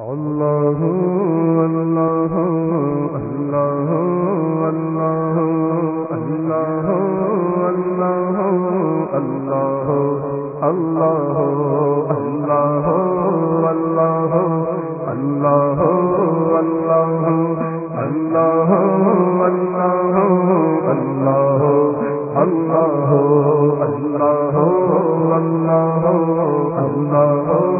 الله الله الله الله الله الله الله الله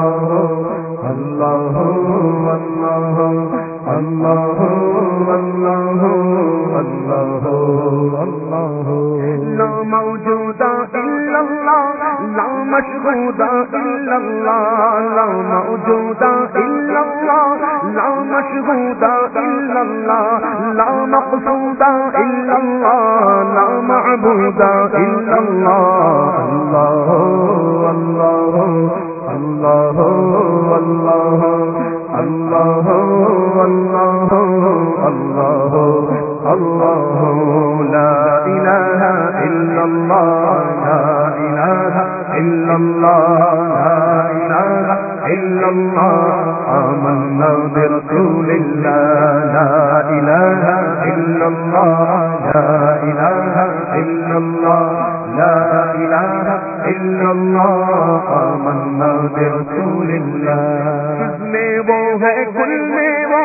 اللہ اللہ اللہ اللہ اللہ اللہ اللہ اللہ اللہ، لا الہ الا اللہ لا الہ الا اللہ لا الہ آمنا برسول اللہ، لا الہ الا اللہ لا الہ الا اللہ لا الہ الا اللہ آمنا برسول اللہ جس میں وہ ہے گل میں وہ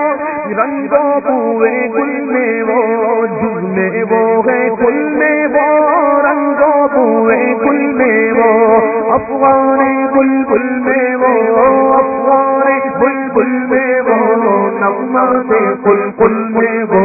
رنگوں پورے گل میں وہ جس میں وہ ہے گل میں وہ رنگوں پورے گل میں وہ افغان گل گل میں وہ افغان گل گل میں وہ نغمہ سے گل گل میں وہ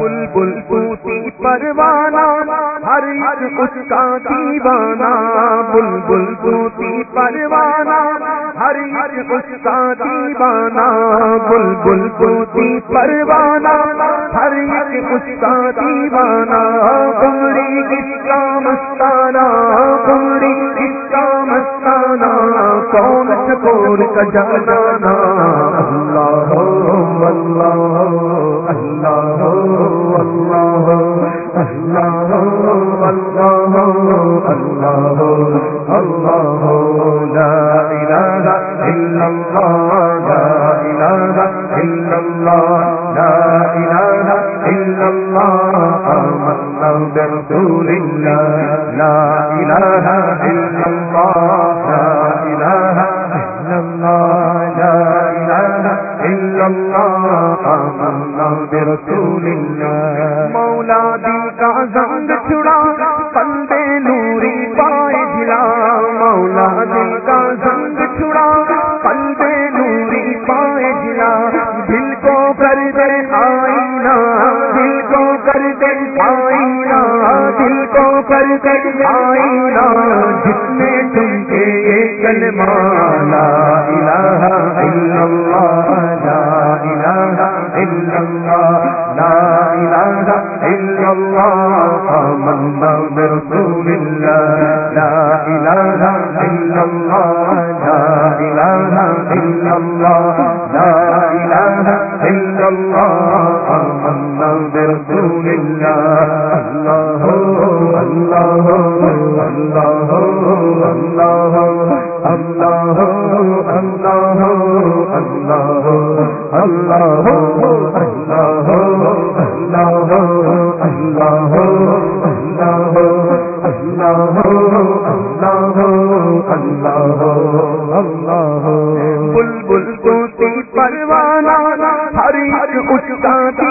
بل بل بوتی پروانا ہر ایک اس کا دیوانا بل بل بوتی پروانا ہر ایک اس کا دیوانا بل بل پوتی پروانہ ہر ایک اس کا دیوانا گمری کس کا مستانہ گمری کس چکور کا جانا. اللہ اللہ اللہ اللہ اللہ اللہ اللہ اللہ لا الہ الا اللہ لا الہ الا اللہ لا الہ الا اللہ آمنا برسول اللہ لا الہ الا اللہ آمنا برسول اللہ۔ مولا دل کا زنگ چھڑا، پندے نوری پائے جلا۔ مولا دل کا زنگ چھڑا، پندے نوری پائے جلا۔ دل کو کر دے آئینہ، دل کو کر دے آئینہ، دل کو کر دے آئینہ۔ جس میں تم کے کلمہ لا الہ الا اللہ لا الہ الا اللہ لا الہ الا اللہ آمنا برسول اللہ اللہ اللہ اللہ اللہ اللہ اللہ اللہ اللہ اللہ اللہ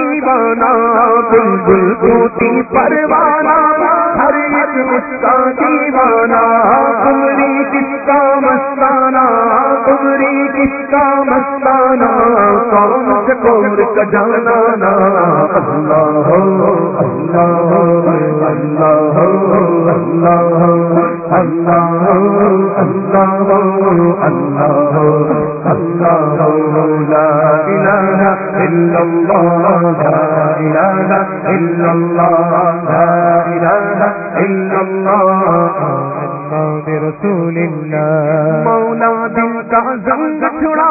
دیوانہ بلبل بوتی پروانہ ہر ایک مسکان دیوانہ کون سے کور کا جانا اللہ اللہ اللہ اللہ اللہ اللہ اللہ اللہ لا الہ الا اللہ لا الہ الا اللہ لا الہ الا اللہ رسول اللہ مولا دل کا زنگ چھڑا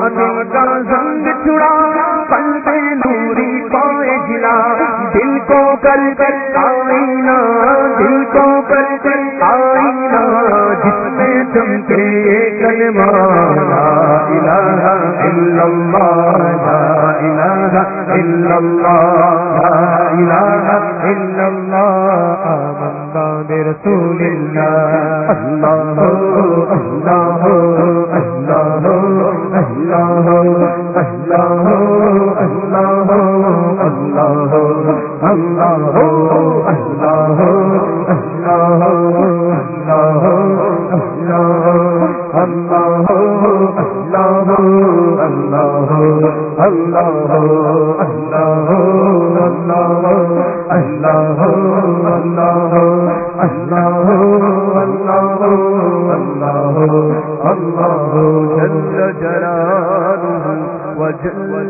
مولا دل کا زنگ چھڑا پندے نوری پائے جلا۔ دل کو کر کر آئینہ، دل کو کر کر آئینہ۔ جس میں چمکے کلمہ، لا الہ الا اللہ، لا الہ الا اللہ، لا الہ الا اللہ۔ آمنا برسول اللہ۔ اللہ اللہ اللہ اللہ اللہ اللہ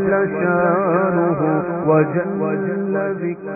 جل شانه وجل ذكره